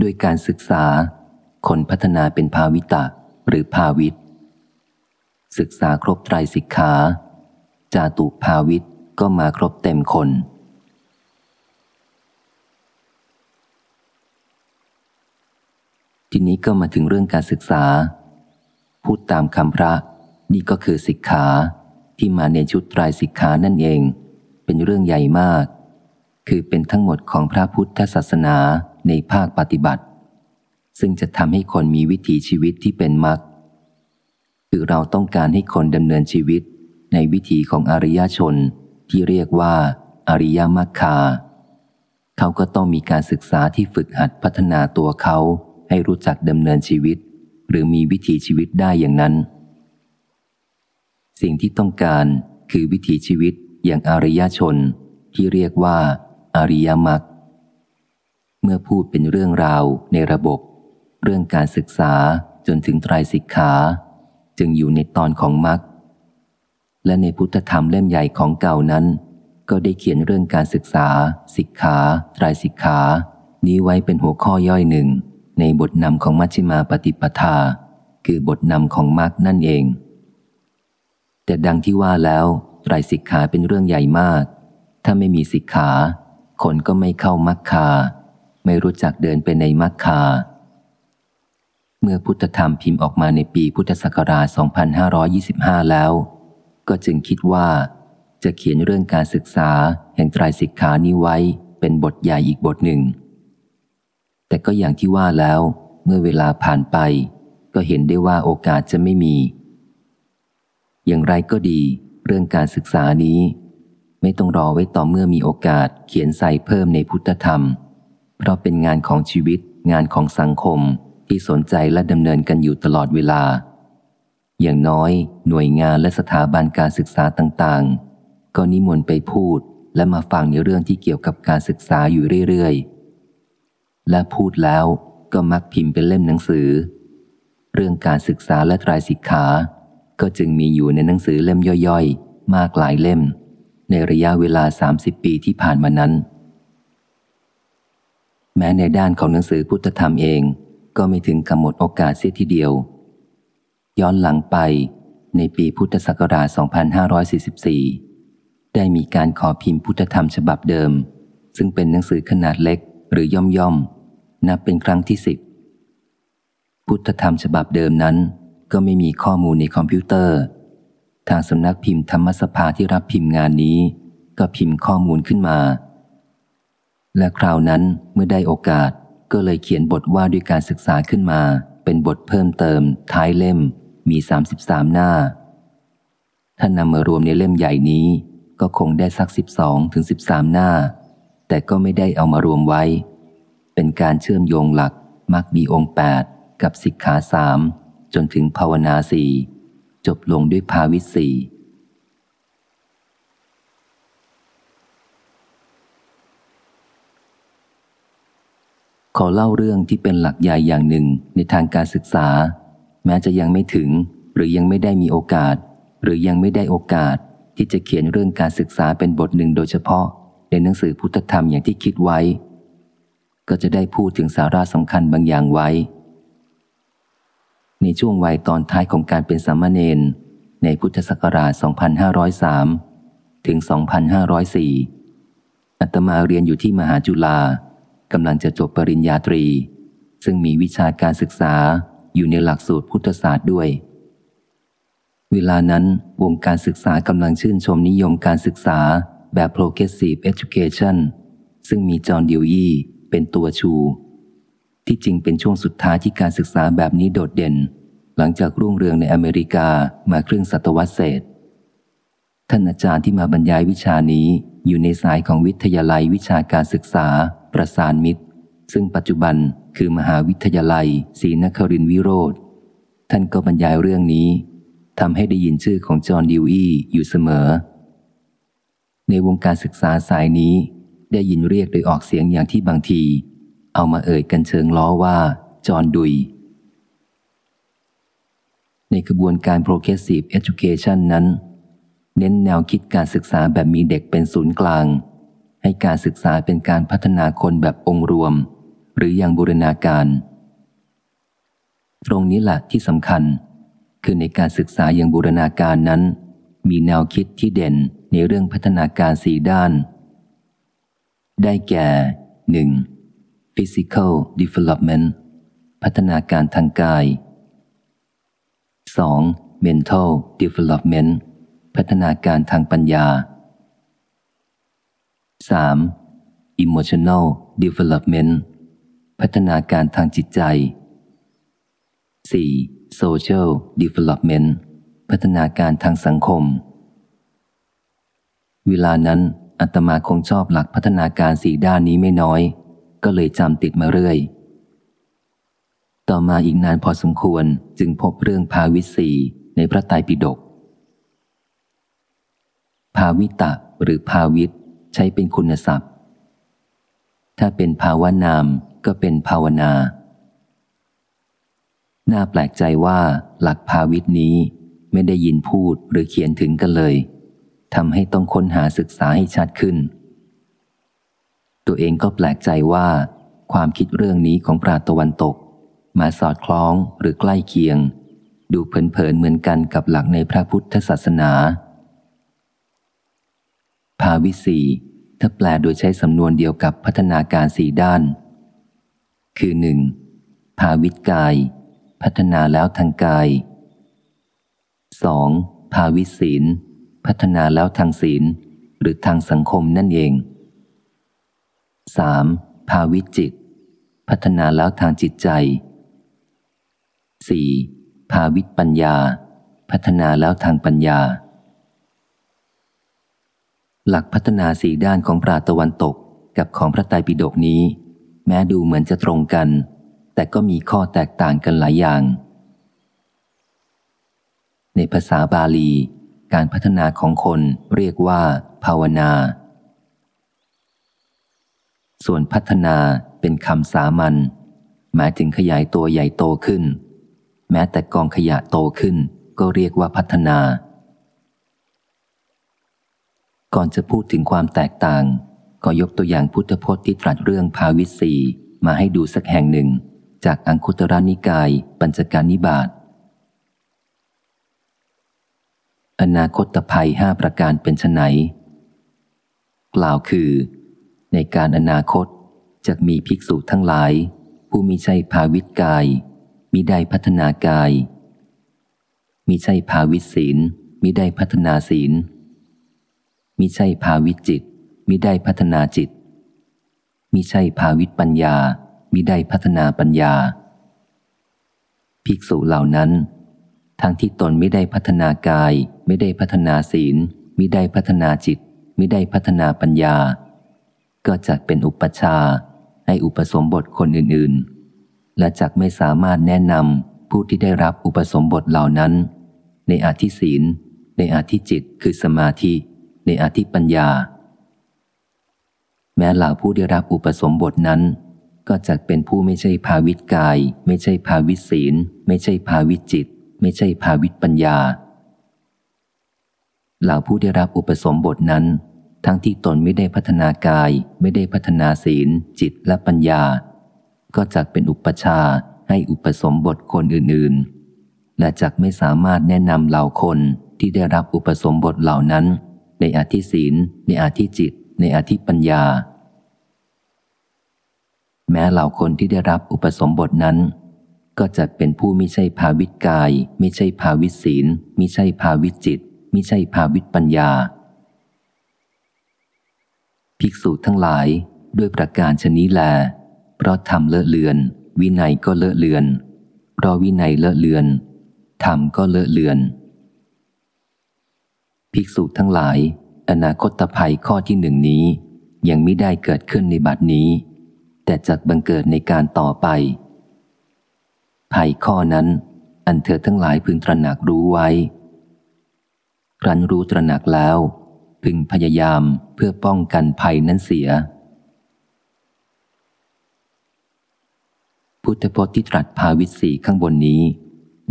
ด้วยการศึกษา คนพัฒนาเป็นภาวิตะหรือภาวิต ศึกษาครบไตรสิกขา จาตุภาวิตก็มาครบเต็มคน ทีนี้ก็มาถึงเรื่องการศึกษา พูดตามคำพระ นี่ก็คือสิกขาที่มาในชุดไตรสิกขานั่นเอง เป็นเรื่องใหญ่มาก คือเป็นทั้งหมดของพระพุทธศาสนา ในภาคปฏิบัติ ซึ่งจะทำให้คนมีวิถีชีวิตที่เป็นมรรคคือเราต้องการให้คนดำเนินชีวิตในวิถีของอริยชนที่เรียกว่า อริยมรรคา เขาก็ต้องมีการศึกษาที่ฝึกหัดพัฒนาตัวเขาให้รู้จักดำเนินชีวิต หรือมีวิถีชีวิตได้อย่างนั้น สิ่งที่ต้องการคือวิถีชีวิตอย่างอริยชนที่เรียกว่า อริยมรรค เมื่อพูดเป็นเรื่องราวในระบบ เรื่องการศึกษาจนถึงไตรสิกขา จึงอยู่ในตอนของมรรคและในพุทธธรรมเล่มใหญ่ของเก่านั้น ก็ได้เขียนเรื่องการศึกษา สิกขาไตรสิกขา นี้ไว้เป็นหัวข้อย่อยหนึ่ง ในบทนำของมัชฌิมาปฏิปทา คือบทนำของมรรคนั่นเอง แต่ดังที่ว่าแล้วไตรสิกขาเป็นเรื่องใหญ่มาก ถ้าไม่มีสิกขา คนก็ไม่เข้ามรรคา ไม่รู้จักเดินไปในมรรคา เมื่อพุทธธรรมพิมพ์ออกมาในปีพุทธศักราช 2525 แล้ว ก็จึงคิดว่า จะเขียนเรื่องการศึกษาแห่งไตรสิกขานี้ไว้เป็นบทใหญ่อีกบทหนึ่ง แต่ก็อย่างที่ว่าแล้ว เมื่อเวลาผ่านไป ก็เห็นได้ว่าโอกาสจะไม่มี อย่างไรก็ดี เรื่องการศึกษานี้ ไม่ต้องรอไว้ต่อเมื่อมีโอกาสเขียนใส่เพิ่มในพุทธธรรม เพราะเป็นงานของชีวิต งานของสังคมที่สนใจและดำเนินกันอยู่ตลอดเวลา อย่างน้อย หน่วยงานและสถาบันการศึกษาต่างๆ ก็นิมนต์ไปพูดและมาฟังในเรื่องที่เกี่ยวกับการศึกษาอยู่เรื่อยๆ และพูดแล้วก็มักพิมพ์เป็นเล่มหนังสือ เรื่องการศึกษาและตรายสิกขา ก็จึงมีอยู่ในหนังสือเล่มย่อยๆ มากหลายเล่ม ในระยะเวลา 30 ปีที่ผ่านมานั้น ม้ในด้านของหนังสือพุทธธรรมเอง ก็ไม่ถึงกำหนดโอกาสเสียทีเดียว ย้อนหลังไปในปีพุทธศักราช 2544 ได้มีการขอพิมพ์พุทธธรรมฉบับเดิม ซึ่งเป็นหนังสือขนาดเล็กหรือย่อมย่อมนับเป็นครั้งที่สิบพุทธธรรมฉบับเดิมนั้น ก็ไม่มีข้อมูลในคอมพิวเตอร์ ทางสำนักพิมพ์ธรรมสภาที่รับพิมพ์งานนี้ ก็พิมพ์ข้อมูลขึ้นมา และคราวนั้นเมื่อได้โอกาสก็เลยเขียนบทว่าด้วยการศึกษาขึ้นมา เป็นบทเพิ่มเติม ท้ายเล่มมี 33 หน้า ถ้านำมารวมในเล่มใหญ่นี้ ก็คงได้สัก 12ถึง13 หน้า แต่ก็ไม่ได้เอามารวมไว้ เป็นการเชื่อมโยงหลักมักมีองค์ 8 กับสิกขาสามจนถึงภาวนาสี่จบลงด้วยภาวิสี ขอเล่าเรื่องที่เป็นหลักใหญ่อย่างหนึ่งในทางการศึกษา แม้จะยังไม่ถึง หรือยังไม่ได้มีโอกาส หรือยังไม่ได้โอกาส ที่จะเขียนเรื่องการศึกษาเป็นบทหนึ่งโดยเฉพาะ ในหนังสือพุทธธรรมอย่างที่คิดไว้ ก็จะได้พูดถึงสาระสำคัญบางอย่างไว้ ในช่วงวัยตอนท้ายของการเป็นสามเณรในพุทธศักราช 2503 ถึง 2504 อัตมาเรียนอยู่ที่มหาจุฬา กำลังจะจบปริญญาตรี ซึ่งมีวิชาการศึกษาอยู่ในหลักสูตรพุทธศาสตร์ด้วย เวลานั้นวงการศึกษากำลังชื่นชมนิยมการศึกษาแบบ progressive education ซึ่งมีจอห์นดิวยี่เป็นตัวชู ที่จริงเป็นช่วงสุดท้ายที่การศึกษาแบบนี้โดดเด่น หลังจากรุ่งเรืองในอเมริกามาครึ่งศตวรรษเศษ ท่านอาจารย์ที่มาบรรยายวิชานี้อยู่ในสายของวิทยาลัยวิชาการศึกษา ประสานมิตร ซึ่งปัจจุบันคือมหาวิทยาลัยศรีนครินวิโรธท่านก็บรรยายเรื่องนี้ทำให้ได้ยินชื่อของจอห์นดิวอีอยู่เสมอ ในวงการศึกษาสายนี้ได้ยินเรียกโดยออกเสียงอย่างที่บางที เอามาเอ่ยกันเชิงล้อว่า จอห์นดุย ในกระบวนการ progressive education นั้น เน้นแนวคิดการศึกษาแบบมีเด็กเป็นศูนย์กลาง ให้การศึกษาเป็นการพัฒนาคนแบบองค์รวม หรืออย่างบูรณาการ ตรงนี้แหละที่สำคัญ คือในการศึกษาอย่างบูรณาการนั้น มีแนวคิดที่เด่นในเรื่องพัฒนาการสีด้าน ได้แก่ 1. physical development พัฒนาการทางกาย 2. mental development พัฒนาการทางปัญญา 3. Emotional development พัฒนาการทางจิตใจ 4. social development พัฒนาการทางสังคม เวลานั้นอัตมาคงชอบหลักพัฒนาการสีด้านนี้ไม่น้อย ก็เลยจำติดมาเรื่อย ต่อมาอีกนานพอสมควรจึงพบเรื่องภาวิสีในพระไตรปิฎกภาวิตะหรือภาวิต ใช้เป็นคุณศัพท์ ถ้าเป็นภาวนามก็เป็นภาวนา น่าแปลกใจว่าหลักภาวิตนี้ไม่ได้ยินพูดหรือเขียนถึงกันเลยทำให้ต้องค้นหาศึกษาให้ชัดขึ้น ตัวเองก็แปลกใจว่า ความคิดเรื่องนี้ของปราตะวันตก มาสอดคล้องหรือใกล้เคียง ดูเผินๆเหมือนกันกับหลักในพระพุทธศาสนา ภาวิสีถ้าแปลโดยใช้สำนวนเดียวกับพัฒนาการสีด้าน คือหนึ่งภาวิตกาย พัฒนาแล้วทางกาย 2. ภาวิศีล พัฒนาแล้วทางศีล หรือทางสังคมนั่นเอง 3. ภาวิจิต พัฒนาแล้วทางจิตใจ 4. ภาวิปัญญา พัฒนาแล้วทางปัญญา หลักพัฒนาสีด้านของปราตะวันตกกับของพระไตรปิฎกนี้ แม้ดูเหมือนจะตรงกัน แต่ก็มีข้อแตกต่างกันหลายอย่าง ในภาษาบาลี การพัฒนาของคนเรียกว่า ภาวนา ส่วนพัฒนาเป็นคำสามัญหมายถึงขยายตัวใหญ่โตขึ้น แม้แต่กองขยะโตขึ้นก็เรียกว่าพัฒนา ก่อนจะพูดถึงความแตกต่าง ก็ยกตัวอย่างพุทธพจน์ที่ตรัสเรื่องภาวิสีมาให้ดูสักแห่งหนึ่ง จากอังคุตรนิกาย ปัญจการนิบาตอนาคตภัยห้าประการเป็นไนกล่าวคือ ในการอนาคตจะมีภิกษุทั้งหลาย ผู้มิใช่ภาวิตกายมิได้พัฒนากายมิใช่ภาวิศีลมิได้พัฒนาศีล มิใช่ภาวิจิต มิได้พัฒนาจิต มิใช่ภาวิปัญญา มิได้พัฒนาปัญญา ภิกษุเหล่านั้น ทั้งที่ตนไม่ได้พัฒนากาย ไม่ได้พัฒนาศีลม่ได้พัฒนาจิตม่ได้พัฒนาปัญญา ก็จักเป็นอุปชาให้อุปสมบทคนอื่นๆ และจักไม่สามารถแนะนำผู้ที่ได้รับอุปสมบทเหล่านั้น ในอาธิศีล ในอาธิจิตคือสมาธิ ในอธิปัญญา แม้เหล่าผู้ได้รับอุปสมบทนั้น ก็จักเป็นผู้ไม่ใช่ภาวิตกาย ไม่ใช่ภาวิศีล ไม่ใช่ภาวิจิต ไม่ใช่ภาวิตปัญญา เหล่าผู้ได้รับอุปสมบทนั้น ทั้งที่ตนไม่ได้พัฒนากาย ไม่ได้พัฒนาศีล จิตและปัญญา ก็จักเป็นอุปชาให้อุปสมบทคนอื่น ๆ และจักไม่สามารถแนะนำเหล่าคนที่ได้รับอุปสมบทเหล่านั้น ในอาธิศีล ในอาธิจิต ในอาธิปัญญา แม้เหล่าคนที่ได้รับอุปสมบทนั้น ก็จะเป็นผู้ไม่ใช่ภาวิตกาย ไม่ใช่ภาวิศีลไม่ใช่ภาวิจิตไม่ใช่ภาวิปัญญา ภิกษุทั้งหลายด้วยประการชนี้แล เพราะทำเลอะเลือน วินัยก็เลอะเลือน เพราะวินัยเลอะเลือนธรรมก็เลอะเลือน ภิกษุทั้งหลาย อนาคตภัยข้อที่หนึ่งนี้ ยังไม่ได้เกิดขึ้นในบัดนี้ แต่จักบังเกิดในการต่อไป ภัยข้อนั้น อันเธอทั้งหลายพึงตระหนักรู้ไว้ ครั้นรู้ตระหนักแล้ว พึงพยายามเพื่อป้องกันภัยนั้นเสีย พุทธพจน์ที่ตรัสภาวิสีข้างบนนี้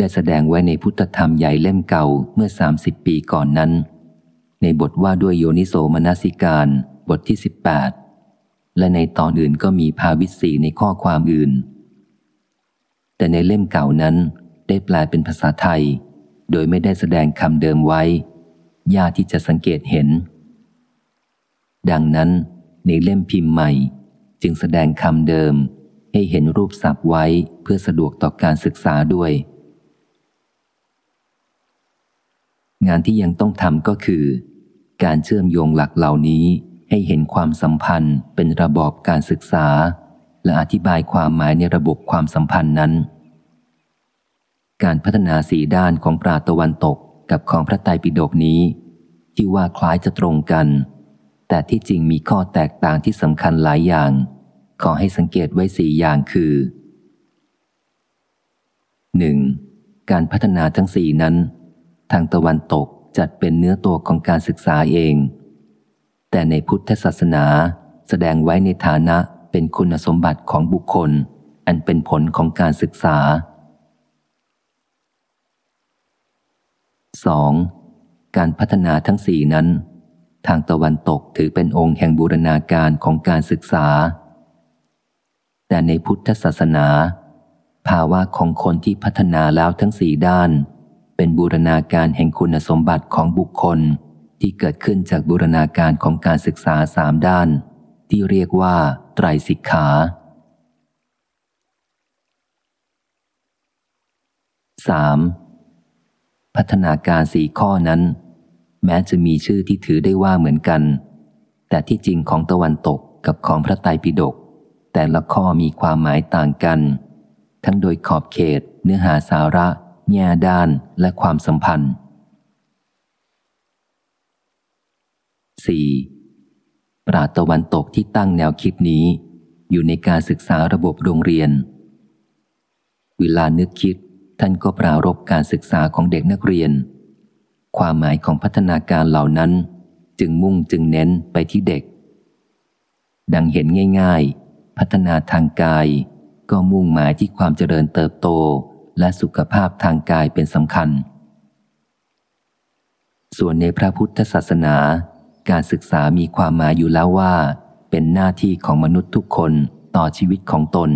ได้แสดงไว้ในพุทธธรรมใหญ่เล่มเก่าเมื่อ 30 ปีก่อนนั้น ในบทว่าด้วยโยนิโสมนสิการบทที่ 18 และในตอนอื่นก็มีภาวิสีในข้อความอื่น แต่ในเล่มเก่านั้นได้แปลเป็นภาษาไทย โดยไม่ได้แสดงคำเดิมไว้ ยากที่จะสังเกตเห็น ดังนั้นในเล่มพิมพ์ใหม่ จึงแสดงคำเดิมให้เห็นรูปศัพท์ไว้เพื่อสะดวกต่อการศึกษาด้วย งานที่ยังต้องทำก็คือ การเชื่อมโยงหลักเหล่านี้ให้เห็นความสัมพันธ์เป็นระบอบการศึกษา และอธิบายความหมายในระบบความสัมพันธ์นั้น การพัฒนาสีด้านของปราตะวันตกกับของพระไตรปิฎกนี้ ที่ว่าคล้ายจะตรงกัน แต่ที่จริงมีข้อแตกต่างที่สำคัญหลายอย่าง ขอให้สังเกตไว้สี่อย่างคือ 1. การพัฒนาทั้งสี่นั้น ทางตะวันตกจัดเป็นเนื้อตัวของการศึกษาเอง แต่ในพุทธศาสนาแสดงไว้ในฐานะเป็นคุณสมบัติของบุคคล อันเป็นผลของการศึกษา 2. การพัฒนาทั้งสี่นั้น ทางตะวันตกถือเป็นองค์แห่งบูรณาการของการศึกษา แต่ในพุทธศาสนา ภาวะของคนที่พัฒนาแล้วทั้งสี่ด้าน เป็นบูรณาการแห่งคุณสมบัติของบุคคล ที่เกิดขึ้นจากบูรณาการของการศึกษาสามด้าน ที่เรียกว่า ไตรสิกขา 3. พัฒนาการสี่ข้อนั้น แม้จะมีชื่อที่ถือได้ว่าเหมือนกัน แต่ที่จริงของตะวันตกกับของพระไตรปิฎกแต่ละข้อมีความหมายต่างกัน ทั้งโดยขอบเขต เนื้อหาสาระ แง่ด้านและความสัมพันธ์ 4. ปราตะวันตกที่ตั้งแนวคิดนี้ อยู่ในการศึกษาระบบโรงเรียน เวลานึกคิดท่านก็ปรารบการศึกษาของเด็กนักเรียน ความหมายของพัฒนาการเหล่านั้น จึงมุ่งจึงเน้นไปที่เด็ก ดังเห็นง่าย ๆ พัฒนาทางกาย ก็มุ่งหมายที่ความเจริญเติบโต และสุขภาพทางกายเป็นสำคัญ ส่วนในพระพุทธศาสนา การศึกษามีความหมายอยู่แล้วว่า เป็นหน้าที่ของมนุษย์ทุกคนต่อชีวิตของตน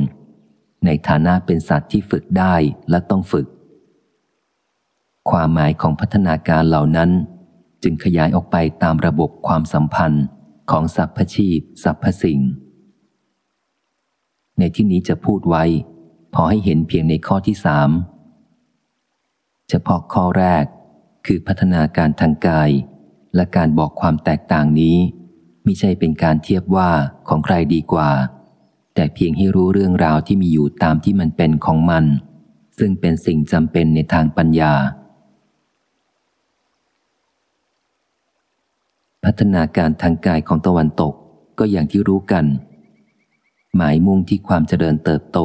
ในฐานะเป็นสัตว์ที่ฝึกได้และต้องฝึก ความหมายของพัฒนาการเหล่านั้น จึงขยายออกไปตามระบบความสัมพันธ์ของสรรพชีพสรรพสิ่ง ในที่นี้จะพูดไว้ พอให้เห็นเพียงในข้อที่สามเฉพาะข้อแรกคือพัฒนาการทางกาย และการบอกความแตกต่างนี้ไม่ใช่เป็นการเทียบว่าของใครดีกว่า แต่เพียงให้รู้เรื่องราวที่มีอยู่ตามที่มันเป็นของมัน ซึ่งเป็นสิ่งจำเป็นในทางปัญญา พัฒนาการทางกายของตะวันตกก็อย่างที่รู้กัน หมายมุ่งที่ความเจริญเติบโต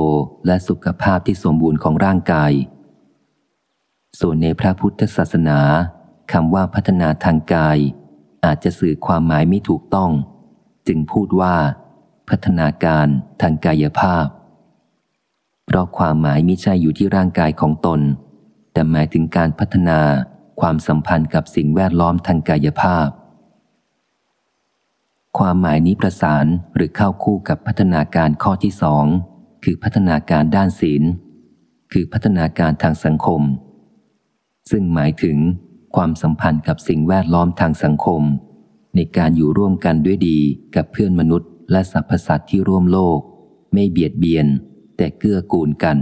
และสุขภาพที่สมบูรณ์ของร่างกาย ส่วนในพระพุทธศาสนาคำว่าพัฒนาทางกาย อาจจะสื่อความหมายไม่ถูกต้อง จึงพูดว่า พัฒนาการทางกายภาพ เพราะความหมายไม่ใช่อยู่ที่ร่างกายของตน แต่หมายถึงการพัฒนาความสัมพันธ์กับสิ่งแวดล้อมทางกายภาพ ความหมายนี้ประสานหรือเข้าคู่กับพัฒนาการข้อที่สองคือพัฒนาการด้านศีล คือพัฒนาการทางสังคม ซึ่งหมายถึงความสัมพันธ์กับสิ่งแวดล้อมทางสังคม ในการอยู่ร่วมกันด้วยดีกับเพื่อนมนุษย์ และสรรพสัตว์ที่ร่วมโลก ไม่เบียดเบียน แต่เกื้อกูลกัน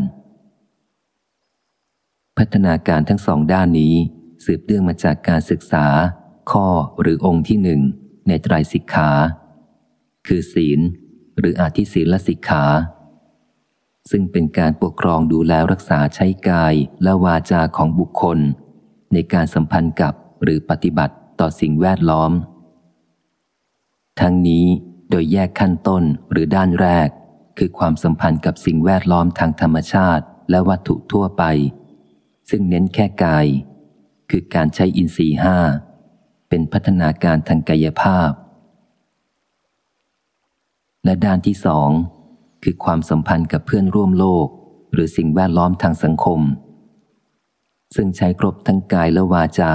พัฒนาการทั้งสองด้านนี้สืบเนื่องมาจากการศึกษา ข้อหรือองค์ที่หนึ่ง ในไตรสิกขา คือศีล หรืออาทิศีลและสิกขา ซึ่งเป็นการปกครองดูแลรักษาใช้กายและวาจาของบุคคล ในการสัมพันธ์กับหรือปฏิบัติต่อสิ่งแวดล้อม ทั้งนี้โดยแยกขั้นต้นหรือด้านแรก คือความสัมพันธ์กับสิ่งแวดล้อมทางธรรมชาติและวัตถุทั่วไป ซึ่งเน้นแค่กาย คือการใช้อินทรีห้า เป็นพัฒนาการทางกายภาพ และด้านที่สองคือความสัมพันธ์กับเพื่อนร่วมโลก หรือสิ่งแวดล้อมทางสังคม ซึ่งใช้ครบทั้งกายและวาจา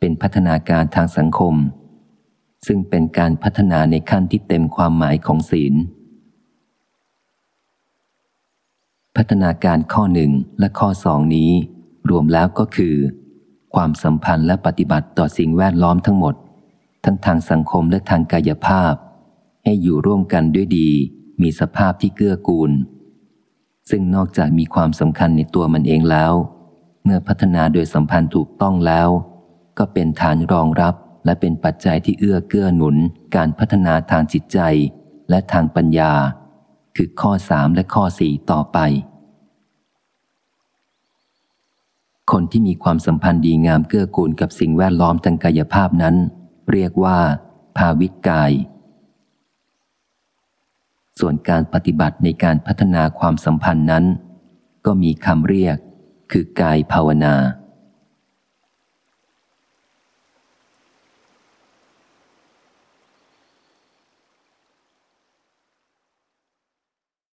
เป็นพัฒนาการทางสังคม ซึ่งเป็นการพัฒนาในขั้นที่เต็มความหมายของศีล พัฒนาการข้อหนึ่งและข้อสองนี้ รวมแล้วก็คือ ความสัมพันธ์และปฏิบัติต่อสิ่งแวดล้อมทั้งหมด ทั้งทางสังคมและทางกายภาพ ให้อยู่ร่วมกันด้วยดี มีสภาพที่เกื้อกูล ซึ่งนอกจากมีความสำคัญในตัวมันเองแล้ว เมื่อพัฒนาโดยสัมพันธ์ถูกต้องแล้ว ก็เป็นฐานรองรับและเป็นปัจจัยที่เอื้อเกื้อหนุน การพัฒนาทางจิตใจและทางปัญญา คือข้อสามและข้อสี่ต่อไป คนที่มีความสัมพันธ์ดีงามเกื้อกูลกับสิ่งแวดล้อมทางกายภาพนั้น เรียกว่า ภาวิตกาย ส่วนการปฏิบัติในการพัฒนาความสัมพันธ์นั้น ก็มีคำเรียก คือกายภาวนา